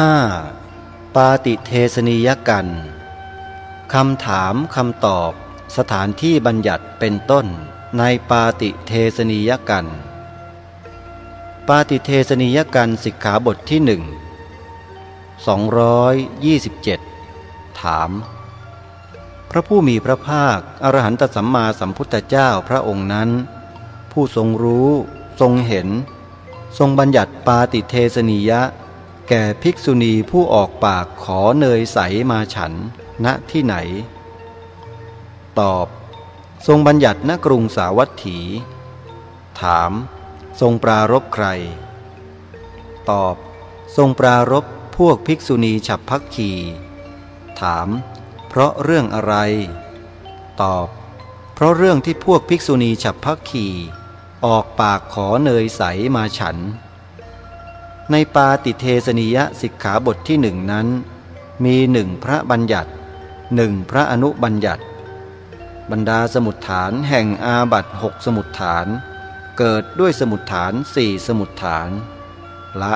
5. ปาติเทสนิยกันคำถามคำตอบ สถานที่บัญญัติเป็นต้น ในปาติเทสนิยกัน ปาติเทสนิยกันสิกขาบทที่หนึ่ง227 ถาม พระผู้มีพระภาค อรหันตสัมมาสัมพุทธเจ้าพระองค์นั้น ผู้ทรงรู้ ทรงเห็น ทรงบัญญัติปาติเทสนิยะ แก่ภิกษุณีผู้ออกปากขอเนยใสมาฉัน ณที่ไหน ตอบ ทรงบัญญัติณกรุงสาวัตถี ถาม ทรงปรารบใคร ตอบ ทรงปรารบพวกภิกษุณีฉับพักขีถาม เพราะเรื่องอะไร ตอบ เพราะเรื่องที่พวกภิกษุณีฉับพักขีออกปากขอเนยใสมาฉัน ในปาติเทสนิยสิกขาบทที่หนึ่งนั้น มีหนึ่งพระบัญญัติหนึ่งพระอนุบัญญัติ บรรดาสมุดฐานแห่งอาบัตหกสมุดฐาน เกิดด้วยสมุดฐานสี่สมุดฐาน ละ